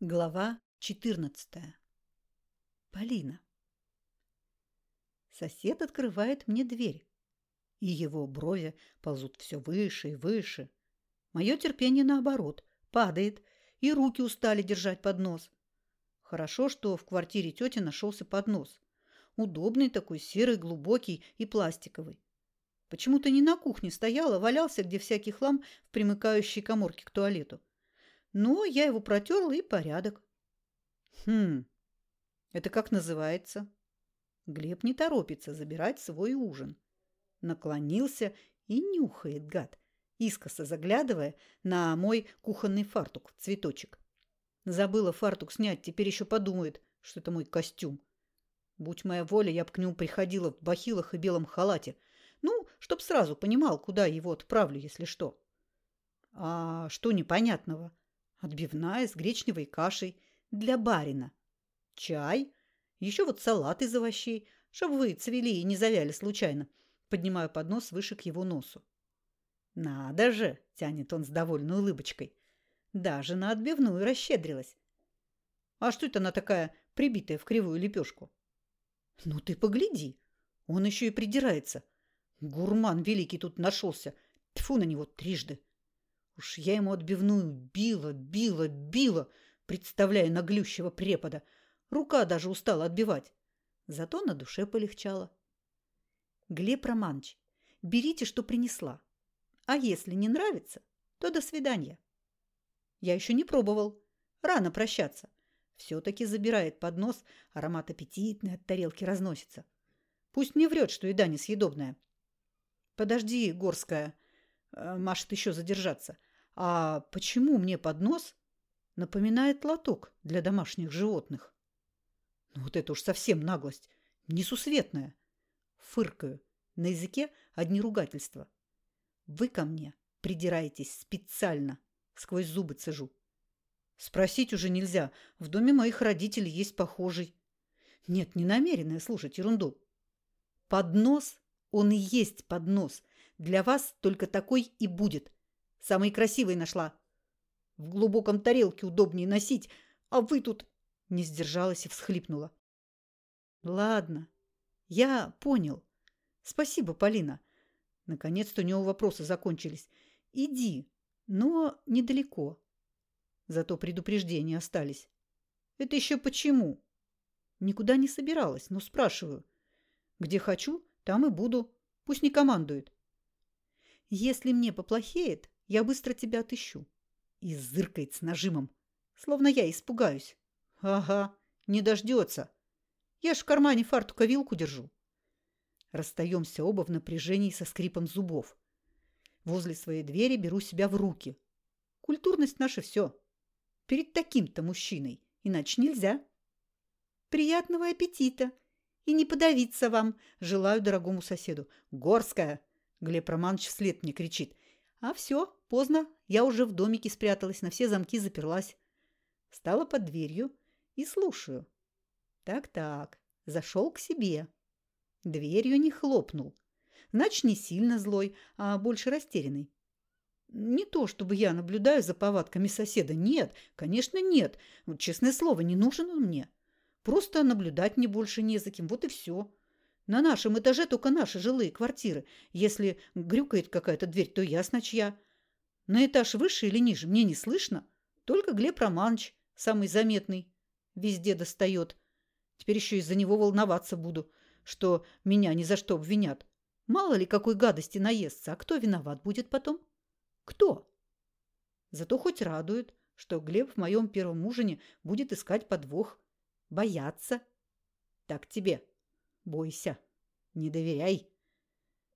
Глава 14. Полина. Сосед открывает мне дверь, и его брови ползут все выше и выше. Мое терпение, наоборот, падает, и руки устали держать поднос. Хорошо, что в квартире тети нашелся поднос. Удобный такой, серый, глубокий и пластиковый. Почему-то не на кухне стоял, а валялся, где всякий хлам в примыкающей коморке к туалету. Но я его протерла и порядок. Хм, это как называется? Глеб не торопится забирать свой ужин. Наклонился и нюхает, гад, искоса заглядывая на мой кухонный фартук в цветочек. Забыла фартук снять, теперь еще подумает, что это мой костюм. Будь моя воля, я б к нему приходила в бахилах и белом халате. Ну, чтоб сразу понимал, куда его отправлю, если что. А что непонятного? Отбивная с гречневой кашей для барина. Чай. Еще вот салат из овощей, чтобы вы цвели и не завяли случайно. Поднимаю поднос выше к его носу. «Надо же!» – тянет он с довольной улыбочкой. Даже на отбивную расщедрилась. «А что это она такая, прибитая в кривую лепешку?» «Ну ты погляди! Он еще и придирается. Гурман великий тут нашелся. Тьфу на него трижды!» Уж я ему отбивную била, била, била, представляя наглющего препода. Рука даже устала отбивать. Зато на душе полегчало. Глеб Романович, берите, что принесла. А если не нравится, то до свидания. Я еще не пробовал. Рано прощаться. Все-таки забирает поднос, аромат аппетитный от тарелки разносится. Пусть не врет, что еда несъедобная. Подожди, Горская. Э, Машет еще задержаться. А почему мне поднос напоминает лоток для домашних животных? Ну вот это уж совсем наглость, несусветная. Фыркаю. На языке одни ругательства. Вы ко мне придираетесь специально. Сквозь зубы цежу. Спросить уже нельзя. В доме моих родителей есть похожий. Нет, не намеренная слушать ерунду. Поднос, он и есть поднос. Для вас только такой и будет. Самый красивый нашла. В глубоком тарелке удобнее носить, а вы тут...» Не сдержалась и всхлипнула. «Ладно, я понял. Спасибо, Полина. Наконец-то у него вопросы закончились. Иди, но недалеко. Зато предупреждения остались. Это еще почему? Никуда не собиралась, но спрашиваю. Где хочу, там и буду. Пусть не командует. Если мне поплохеет, я быстро тебя отыщу. И зыркает с нажимом, словно я испугаюсь. Ага, не дождется. Я ж в кармане фартука вилку держу. Расстаемся оба в напряжении со скрипом зубов. Возле своей двери беру себя в руки. Культурность наша все. Перед таким-то мужчиной. Иначе нельзя. Приятного аппетита. И не подавиться вам, желаю дорогому соседу. Горская! Глеб Романович вслед мне кричит. А все, поздно. Я уже в домике спряталась, на все замки заперлась. Встала под дверью и слушаю. Так-так, зашел к себе. Дверью не хлопнул. Значит, не сильно злой, а больше растерянный. Не то, чтобы я наблюдаю за повадками соседа. Нет, конечно, нет. Честное слово, не нужен он мне. Просто наблюдать мне больше не за кем. Вот и все. На нашем этаже только наши жилые квартиры. Если грюкает какая-то дверь, то ясно чья. На этаж выше или ниже мне не слышно. Только Глеб Романович, самый заметный, везде достает. Теперь еще из-за него волноваться буду, что меня ни за что обвинят. Мало ли какой гадости наестся, а кто виноват будет потом? Кто? Зато хоть радует, что Глеб в моем первом ужине будет искать подвох. Бояться. Так тебе. Бойся, не доверяй.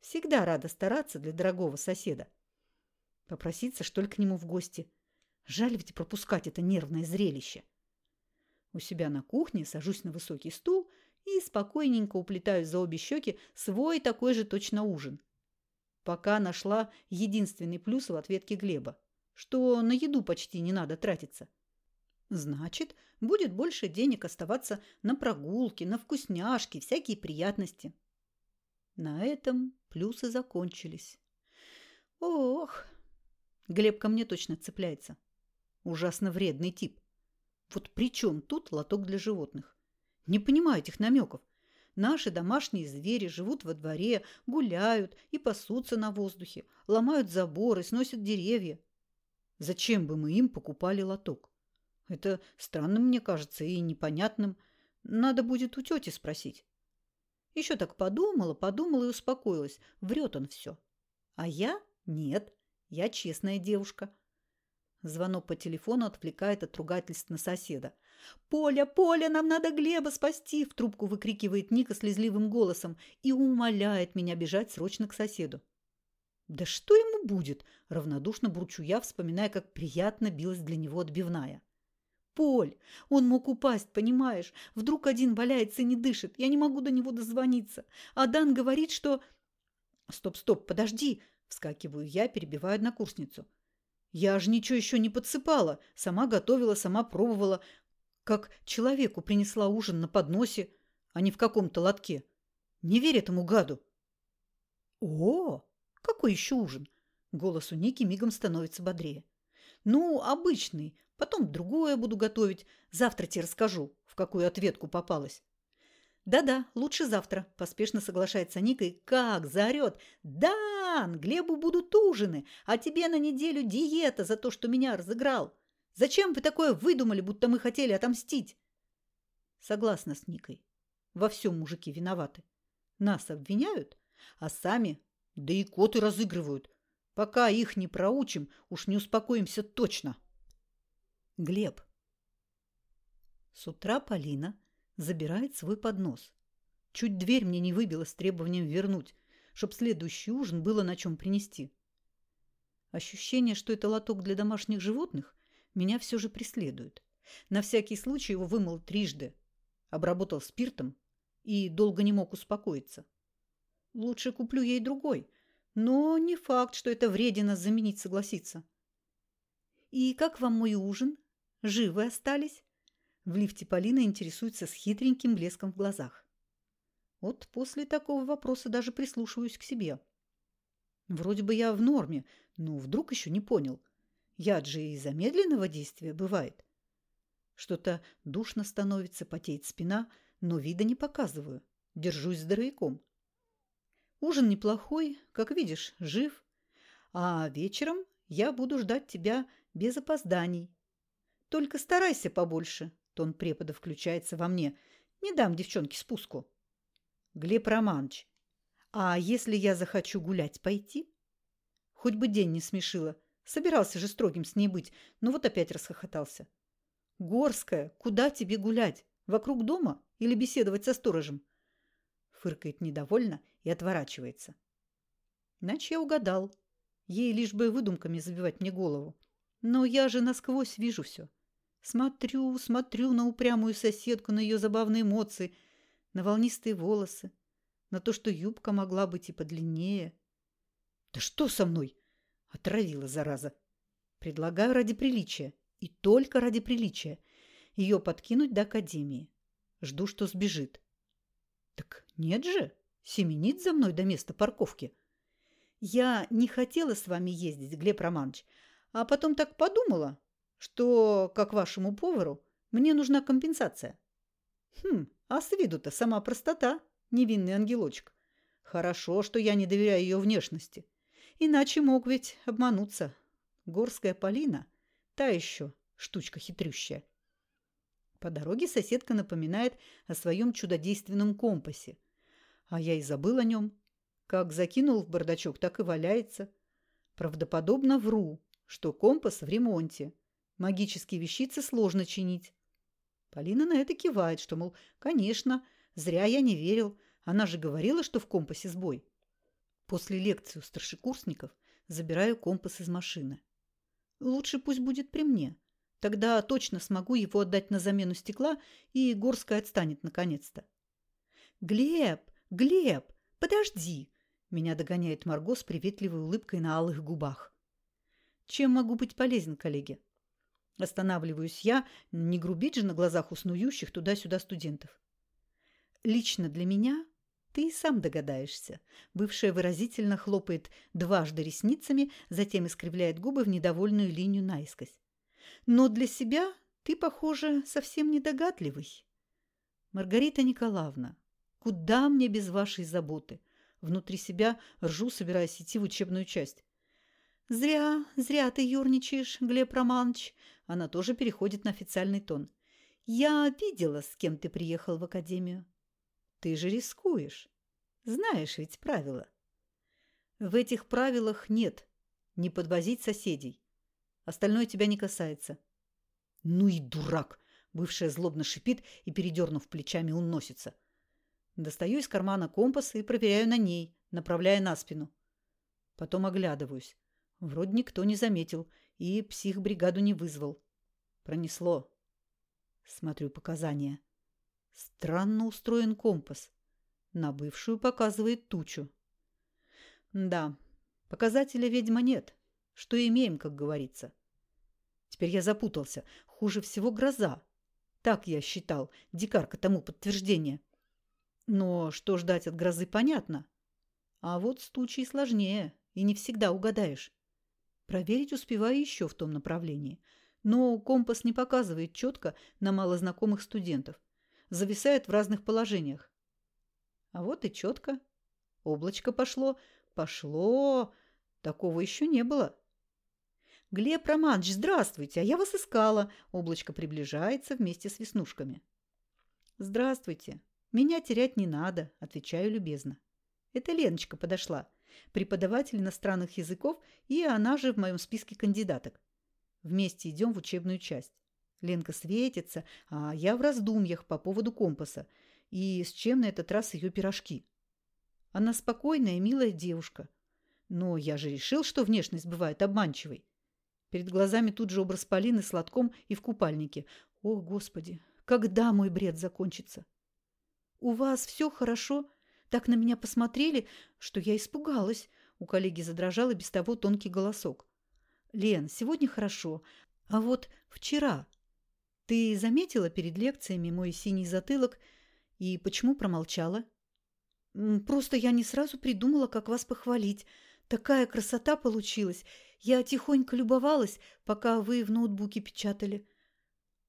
Всегда рада стараться для дорогого соседа. Попроситься, что ли, к нему в гости. Жаль ведь пропускать это нервное зрелище. У себя на кухне сажусь на высокий стул и спокойненько уплетаю за обе щеки свой такой же точно ужин. Пока нашла единственный плюс в ответке Глеба, что на еду почти не надо тратиться. Значит, будет больше денег оставаться на прогулки, на вкусняшки, всякие приятности. На этом плюсы закончились. Ох, Глеб ко мне точно цепляется. Ужасно вредный тип. Вот при чем тут лоток для животных? Не понимаю этих намеков. Наши домашние звери живут во дворе, гуляют и пасутся на воздухе, ломают заборы, сносят деревья. Зачем бы мы им покупали лоток? Это странным, мне кажется, и непонятным. Надо будет у тети спросить. Еще так подумала, подумала и успокоилась. Врет он все. А я? Нет. Я честная девушка. Звонок по телефону отвлекает от ругательств на соседа. «Поля, Поля, нам надо Глеба спасти!» В трубку выкрикивает Ника слезливым голосом и умоляет меня бежать срочно к соседу. «Да что ему будет?» – равнодушно бурчу я, вспоминая, как приятно билась для него отбивная. «Поль, он мог упасть, понимаешь? Вдруг один валяется и не дышит. Я не могу до него дозвониться. А Дан говорит, что...» «Стоп, стоп, подожди!» – вскакиваю я, перебиваю однокурсницу. «Я же ничего еще не подсыпала. Сама готовила, сама пробовала. Как человеку принесла ужин на подносе, а не в каком-то лотке. Не верь этому гаду!» «О, какой еще ужин?» Голос у Ники мигом становится бодрее. «Ну, обычный. Потом другое буду готовить. Завтра тебе расскажу, в какую ответку попалась». «Да-да, лучше завтра», – поспешно соглашается Ника и как заорет. «Дан, Глебу будут ужины, а тебе на неделю диета за то, что меня разыграл. Зачем вы такое выдумали, будто мы хотели отомстить?» Согласна с Никой. Во всем мужики виноваты. Нас обвиняют, а сами да и коты разыгрывают. Пока их не проучим, уж не успокоимся точно. Глеб. С утра Полина забирает свой поднос. Чуть дверь мне не выбила с требованием вернуть, чтоб следующий ужин было на чем принести. Ощущение, что это лоток для домашних животных, меня все же преследует. На всякий случай его вымыл трижды, обработал спиртом и долго не мог успокоиться. Лучше куплю ей другой. Но не факт, что это вредина заменить согласится. «И как вам мой ужин? Живы остались?» В лифте Полина интересуется с хитреньким блеском в глазах. Вот после такого вопроса даже прислушиваюсь к себе. Вроде бы я в норме, но вдруг еще не понял. Яд же и замедленного действия бывает. Что-то душно становится, потеет спина, но вида не показываю. Держусь здоровяком. Ужин неплохой, как видишь, жив. А вечером я буду ждать тебя без опозданий. Только старайся побольше, тон препода включается во мне. Не дам девчонке спуску. Глеб Романович, а если я захочу гулять, пойти? Хоть бы день не смешила. Собирался же строгим с ней быть, но вот опять расхохотался. Горская, куда тебе гулять? Вокруг дома или беседовать со сторожем? Фыркает недовольно и отворачивается. Иначе я угадал. Ей лишь бы выдумками забивать мне голову. Но я же насквозь вижу все. Смотрю, смотрю на упрямую соседку, на ее забавные эмоции, на волнистые волосы, на то, что юбка могла быть и подлиннее. Да что со мной? Отравила, зараза. Предлагаю ради приличия. И только ради приличия. Ее подкинуть до академии. Жду, что сбежит. Так нет же семенит за мной до места парковки. Я не хотела с вами ездить, Глеб Романович, а потом так подумала, что, как вашему повару, мне нужна компенсация. Хм, а с виду-то сама простота, невинный ангелочек. Хорошо, что я не доверяю ее внешности. Иначе мог ведь обмануться. Горская Полина – та еще штучка хитрющая. По дороге соседка напоминает о своем чудодейственном компасе – а я и забыл о нем. Как закинул в бардачок, так и валяется. Правдоподобно вру, что компас в ремонте. Магические вещицы сложно чинить. Полина на это кивает, что, мол, конечно, зря я не верил. Она же говорила, что в компасе сбой. После лекции у старшекурсников забираю компас из машины. Лучше пусть будет при мне. Тогда точно смогу его отдать на замену стекла, и Горская отстанет наконец-то. «Глеб, «Глеб, подожди!» Меня догоняет Марго с приветливой улыбкой на алых губах. «Чем могу быть полезен, коллеги?» Останавливаюсь я, не грубить же на глазах уснующих туда-сюда студентов. «Лично для меня ты и сам догадаешься». Бывшая выразительно хлопает дважды ресницами, затем искривляет губы в недовольную линию наискось. «Но для себя Ты, похоже, совсем недогадливый. Маргарита Николаевна, куда мне без вашей заботы? Внутри себя ржу, собираясь идти в учебную часть. «Зря, зря ты юрничаешь, Глеб Романович». Она тоже переходит на официальный тон. «Я видела, с кем ты приехал в академию. Ты же рискуешь. Знаешь ведь правила». «В этих правилах нет. Не подвозить соседей. Остальное тебя не касается». «Ну и дурак!» Бывшая злобно шипит и, передернув плечами, уносится. Достаю из кармана компас и проверяю на ней, направляя на спину. Потом оглядываюсь. Вроде никто не заметил и психбригаду не вызвал. Пронесло. Смотрю показания. Странно устроен компас. На бывшую показывает тучу. Да, показателя ведьма нет. Что имеем, как говорится. Теперь я запутался. Хуже всего гроза. Так я считал. Дикарка тому подтверждение. Но что ждать от грозы, понятно. А вот с тучей сложнее, и не всегда угадаешь. Проверить успеваю еще в том направлении. Но компас не показывает четко на малознакомых студентов. Зависает в разных положениях. А вот и четко. Облачко пошло. Пошло. Такого еще не было. «Глеб Романович, здравствуйте! А я вас искала!» Облачко приближается вместе с веснушками. «Здравствуйте! Меня терять не надо», – отвечаю любезно. Это Леночка подошла преподаватель иностранных языков, и она же в моем списке кандидаток. Вместе идем в учебную часть. Ленка светится, а я в раздумьях по поводу компаса. И с чем на этот раз ее пирожки? Она спокойная, милая девушка. Но я же решил, что внешность бывает обманчивой. Перед глазами тут же образ Полины с лотком и в купальнике. О, Господи, когда мой бред закончится? У вас все хорошо? Так на меня посмотрели, что я испугалась. У коллеги задрожал и без того тонкий голосок. «Лен, сегодня хорошо. А вот вчера. Ты заметила перед лекциями мой синий затылок и почему промолчала?» «Просто я не сразу придумала, как вас похвалить. Такая красота получилась. Я тихонько любовалась, пока вы в ноутбуке печатали».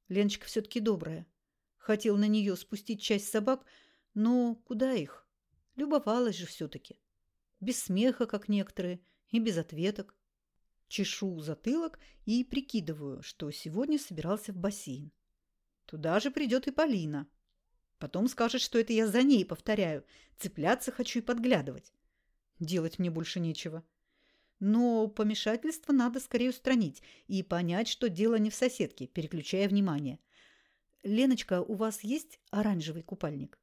Леночка все-таки добрая. Хотел на нее спустить часть собак, но куда их? Любовалась же все-таки. Без смеха, как некоторые, и без ответок. Чешу затылок и прикидываю, что сегодня собирался в бассейн. Туда же придет и Полина. Потом скажет, что это я за ней повторяю. Цепляться хочу и подглядывать. Делать мне больше нечего. Но помешательство надо скорее устранить и понять, что дело не в соседке, переключая внимание. «Леночка, у вас есть оранжевый купальник?»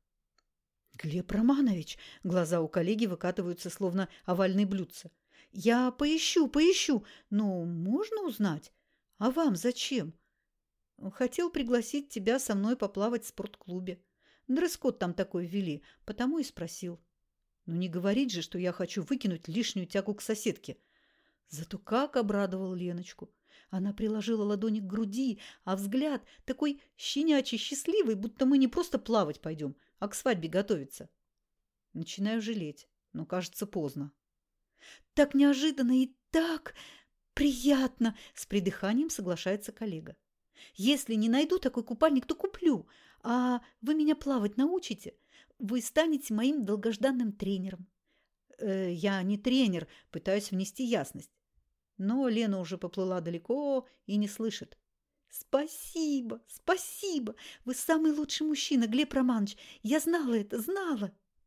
«Глеб Романович!» Глаза у коллеги выкатываются, словно овальные блюдца. «Я поищу, поищу, но можно узнать? А вам зачем?» «Хотел пригласить тебя со мной поплавать в спортклубе. Дресс-код там такой ввели, потому и спросил. Ну не говорить же, что я хочу выкинуть лишнюю тягу к соседке». Зато как обрадовал Леночку. Она приложила ладони к груди, а взгляд такой щенячий, счастливый, будто мы не просто плавать пойдем, а к свадьбе готовиться. Начинаю жалеть, но кажется поздно. Так неожиданно и так приятно, с придыханием соглашается коллега. Если не найду такой купальник, то куплю. А вы меня плавать научите? Вы станете моим долгожданным тренером. Э, я не тренер, пытаюсь внести ясность. Но Лена уже поплыла далеко и не слышит. «Спасибо, спасибо! Вы самый лучший мужчина, Глеб Романович! Я знала это, знала!»